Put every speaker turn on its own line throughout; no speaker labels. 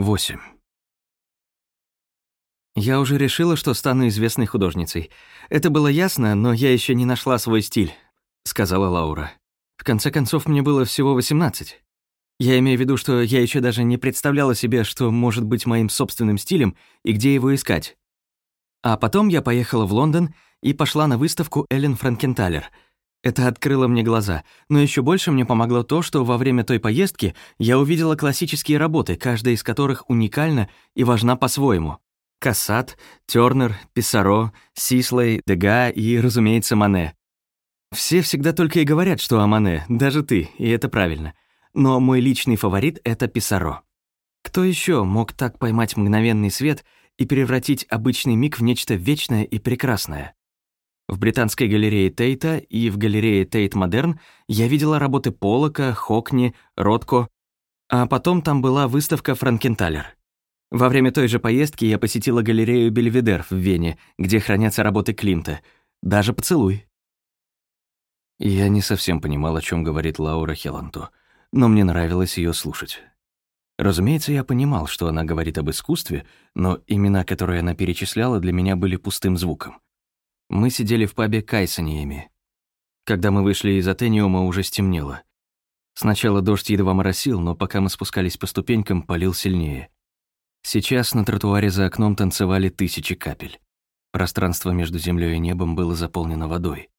8. Я уже решила, что стану известной художницей. Это было ясно, но я еще не нашла свой стиль, сказала Лаура. В конце концов, мне было всего 18. Я имею в виду, что я еще даже не представляла себе, что может быть моим собственным стилем и где его искать. А потом я поехала в Лондон и пошла на выставку Эллен Франкенталер — это открыло мне глаза, но еще больше мне помогло то, что во время той поездки я увидела классические работы, каждая из которых уникальна и важна по-своему. Кассат, Тёрнер, Писаро, Сислей, Дега и, разумеется, Мане. Все всегда только и говорят, что о Мане, даже ты, и это правильно. Но мой личный фаворит — это Писаро. Кто еще мог так поймать мгновенный свет и превратить обычный миг в нечто вечное и прекрасное? В британской галерее Тейта и в галерее Тейт Модерн я видела работы Полока, Хокни, Ротко, а потом там была выставка Франкенталер. Во время той же поездки я посетила галерею Бельведер в Вене, где хранятся работы Климта. Даже поцелуй. Я не совсем понимал, о чем говорит Лаура Хелланту, но мне нравилось ее слушать. Разумеется, я понимал, что она говорит об искусстве, но имена, которые она перечисляла, для меня были пустым звуком. Мы сидели в пабе Кайсониями. Когда мы вышли из Атениума, уже стемнело. Сначала дождь едва моросил, но пока мы спускались по ступенькам, полил сильнее. Сейчас на тротуаре за окном танцевали тысячи капель. Пространство между землей и небом было заполнено водой.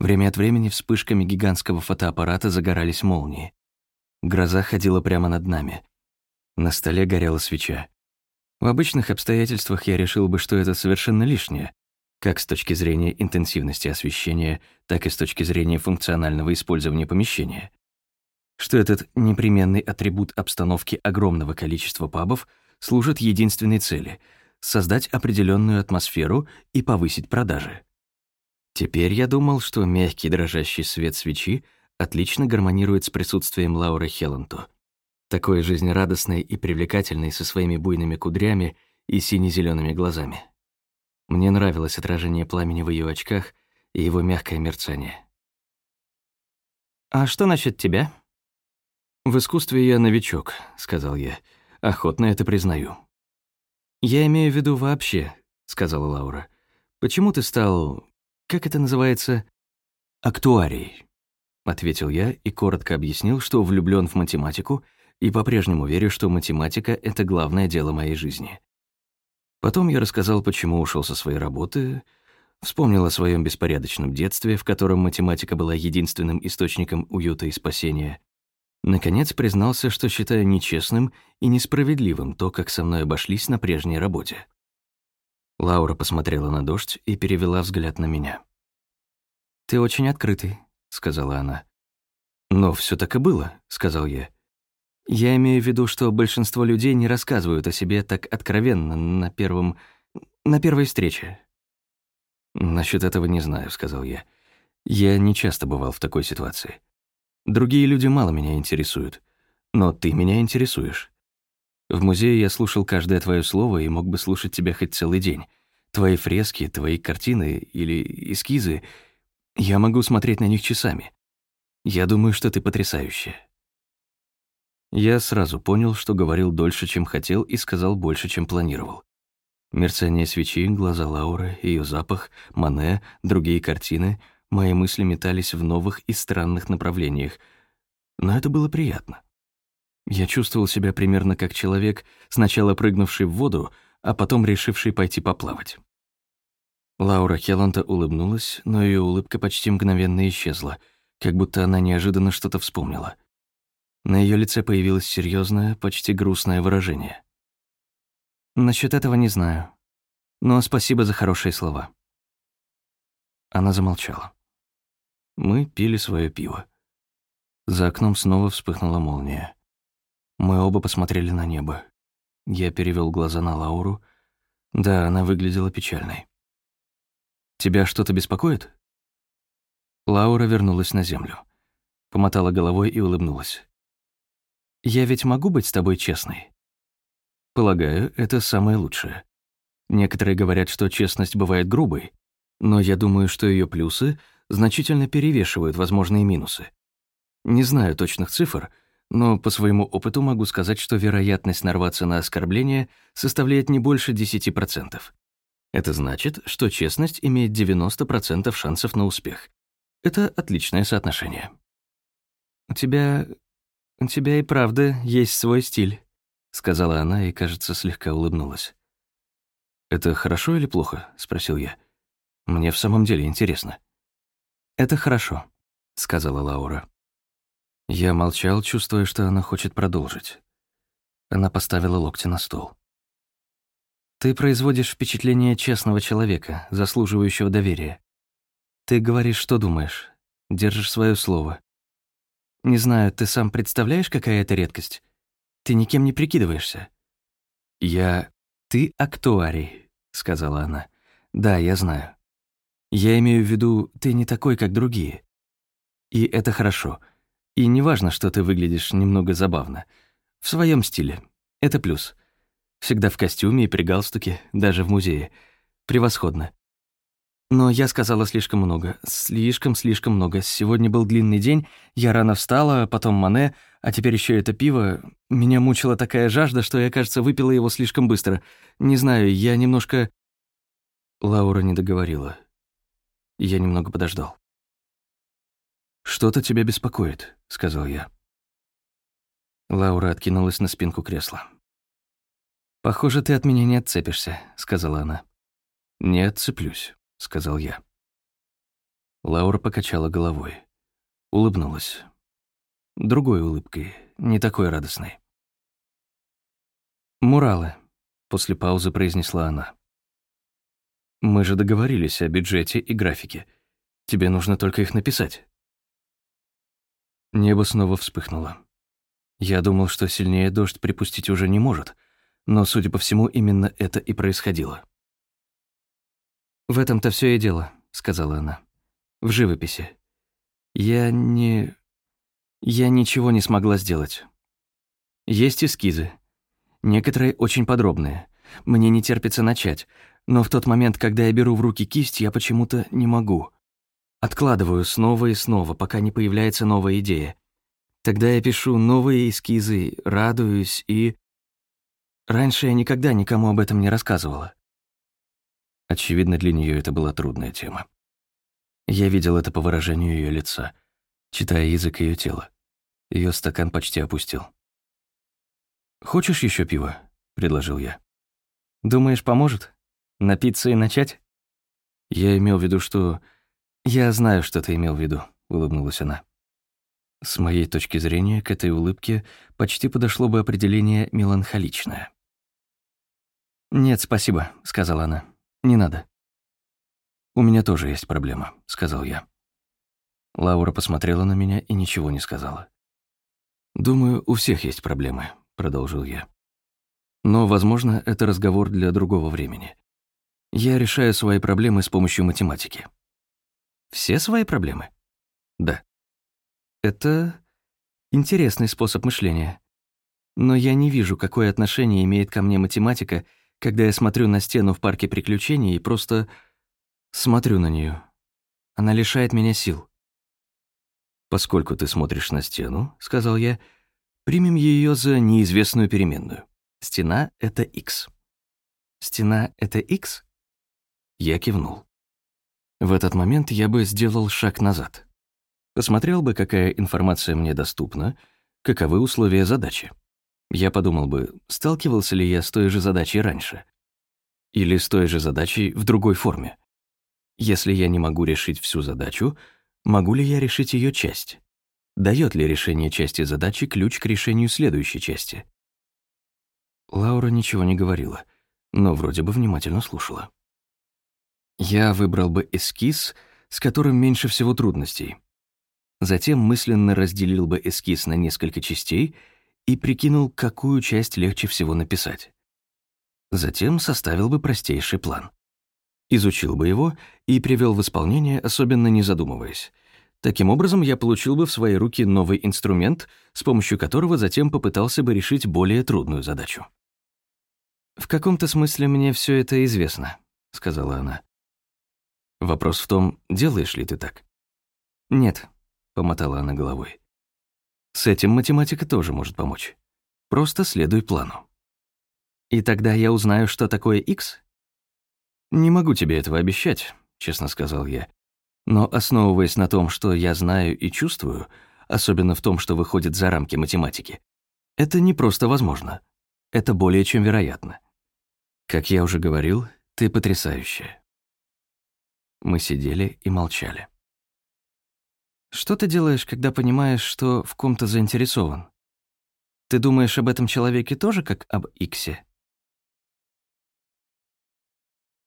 Время от времени вспышками гигантского фотоаппарата загорались молнии. Гроза ходила прямо над нами. На столе горела свеча. В обычных обстоятельствах я решил бы, что это совершенно лишнее, как с точки зрения интенсивности освещения, так и с точки зрения функционального использования помещения. Что этот непременный атрибут обстановки огромного количества пабов служит единственной цели — создать определенную атмосферу и повысить продажи. Теперь я думал, что мягкий дрожащий свет свечи отлично гармонирует с присутствием Лауры Хелланту, такой жизнерадостной и привлекательной со своими буйными кудрями и сине зелеными глазами. Мне нравилось отражение пламени в ее очках и его мягкое мерцание. «А что насчет тебя?» «В искусстве я новичок», — сказал я. «Охотно это признаю». «Я имею в виду вообще», — сказала Лаура. «Почему ты стал... как это называется?» «Актуарий», — ответил я и коротко объяснил, что влюблён в математику и по-прежнему верю, что математика — это главное дело моей жизни. Потом я рассказал, почему ушел со своей работы, вспомнил о своем беспорядочном детстве, в котором математика была единственным источником уюта и спасения. Наконец признался, что считаю нечестным и несправедливым то, как со мной обошлись на прежней работе. Лаура посмотрела на дождь и перевела взгляд на меня. «Ты очень открытый», — сказала она. «Но все так и было», — сказал я. Я имею в виду, что большинство людей не рассказывают о себе так откровенно на первом... на первой встрече. «Насчет этого не знаю», — сказал я. «Я не часто бывал в такой ситуации. Другие люди мало меня интересуют, но ты меня интересуешь. В музее я слушал каждое твое слово и мог бы слушать тебя хоть целый день. Твои фрески, твои картины или эскизы, я могу смотреть на них часами. Я думаю, что ты потрясающая. Я сразу понял, что говорил дольше, чем хотел, и сказал больше, чем планировал. Мерцание свечи, глаза Лауры, ее запах, Мане, другие картины, мои мысли метались в новых и странных направлениях. Но это было приятно. Я чувствовал себя примерно как человек, сначала прыгнувший в воду, а потом решивший пойти поплавать. Лаура Хелланта улыбнулась, но ее улыбка почти мгновенно исчезла, как будто она неожиданно что-то вспомнила — на ее лице появилось серьезное, почти грустное выражение. Насчет этого не знаю. Но спасибо за хорошие слова. Она замолчала. Мы пили свое пиво. За окном снова вспыхнула молния. Мы оба посмотрели на небо. Я перевел глаза на Лауру. Да, она выглядела печальной. «Тебя что-то беспокоит?» Лаура вернулась на землю. Помотала головой и улыбнулась. Я ведь могу быть с тобой честной? Полагаю, это самое лучшее. Некоторые говорят, что честность бывает грубой, но я думаю, что ее плюсы значительно перевешивают возможные минусы. Не знаю точных цифр, но по своему опыту могу сказать, что вероятность нарваться на оскорбление составляет не больше 10%. Это значит, что честность имеет 90% шансов на успех. Это отличное соотношение. «У тебя... у тебя и правда есть свой стиль», — сказала она и, кажется, слегка улыбнулась. «Это хорошо или плохо?» — спросил я. «Мне в самом деле интересно». «Это хорошо», — сказала Лаура. Я молчал, чувствуя, что она хочет продолжить. Она поставила локти на стол. «Ты производишь впечатление честного человека, заслуживающего доверия. Ты говоришь, что думаешь, держишь свое слово. Не знаю, ты сам представляешь, какая это редкость? Ты никем не прикидываешься». «Я... Ты актуарий», — сказала она. «Да, я знаю. Я имею в виду, ты не такой, как другие. И это хорошо. И не важно, что ты выглядишь немного забавно. В своем стиле. Это плюс. Всегда в костюме и при галстуке, даже в музее. Превосходно. Но я сказала слишком много. Слишком-слишком много. Сегодня был длинный день, я рано встала, потом мане, а теперь еще это пиво. Меня мучила такая жажда, что я, кажется, выпила его слишком быстро. Не знаю, я немножко... Лаура не договорила. Я немного подождал. «Что-то тебя беспокоит», — сказал я. Лаура откинулась на спинку кресла. «Похоже, ты от меня не отцепишься», — сказала она. «Не отцеплюсь», — сказал я. Лаура покачала головой. Улыбнулась. Другой улыбкой, не такой радостной. «Муралы», — после паузы произнесла она. «Мы же договорились о бюджете и графике. Тебе нужно только их написать». Небо снова вспыхнуло. Я думал, что сильнее дождь припустить уже не может, но, судя по всему, именно это и происходило. «В этом-то все и дело», — сказала она. «В живописи. Я не... Я ничего не смогла сделать. Есть эскизы. Некоторые очень подробные. Мне не терпится начать, но в тот момент, когда я беру в руки кисть, я почему-то не могу. Откладываю снова и снова, пока не появляется новая идея. Тогда я пишу новые эскизы, радуюсь и... Раньше я никогда никому об этом не рассказывала. Очевидно, для нее это была трудная тема. Я видел это по выражению ее лица, читая язык ее тела. Ее стакан почти опустил. «Хочешь еще пива?» — предложил я. «Думаешь, поможет? Напиться и начать?» Я имел в виду, что «Я знаю, что ты имел в виду», — улыбнулась она. С моей точки зрения, к этой улыбке почти подошло бы определение «меланхоличное». «Нет, спасибо», — сказала она. «Не надо». «У меня тоже есть проблема», — сказал я. Лаура посмотрела на меня и ничего не сказала. «Думаю, у всех есть проблемы», — продолжил я. «Но, возможно, это разговор для другого времени. Я решаю свои проблемы с помощью математики. Все свои проблемы? Да. Это интересный способ мышления. Но я не вижу, какое отношение имеет ко мне математика, когда я смотрю на стену в парке приключений и просто смотрю на нее. Она лишает меня сил. «Поскольку ты смотришь на стену», — сказал я, — «примем ее за неизвестную переменную. Стена — это x». «Стена — это x?» Я кивнул. В этот момент я бы сделал шаг назад. Посмотрел бы, какая информация мне доступна, каковы условия задачи. Я подумал бы, сталкивался ли я с той же задачей раньше. Или с той же задачей в другой форме. Если я не могу решить всю задачу, могу ли я решить ее часть? Дает ли решение части задачи ключ к решению следующей части? Лаура ничего не говорила, но вроде бы внимательно слушала. Я выбрал бы эскиз, с которым меньше всего трудностей. Затем мысленно разделил бы эскиз на несколько частей и прикинул, какую часть легче всего написать. Затем составил бы простейший план. Изучил бы его и привел в исполнение, особенно не задумываясь. Таким образом, я получил бы в свои руки новый инструмент, с помощью которого затем попытался бы решить более трудную задачу. «В каком-то смысле мне все это известно», — сказала она. Вопрос в том, делаешь ли ты так? Нет, помотала она головой. С этим математика тоже может помочь. Просто следуй плану. И тогда я узнаю, что такое x? Не могу тебе этого обещать, честно сказал я. Но основываясь на том, что я знаю и чувствую, особенно в том, что выходит за рамки математики, это не просто возможно. Это более чем вероятно. Как я уже говорил, ты потрясающая. Мы сидели и молчали. Что ты делаешь, когда понимаешь, что в ком-то заинтересован? Ты думаешь об этом человеке тоже как об Иксе?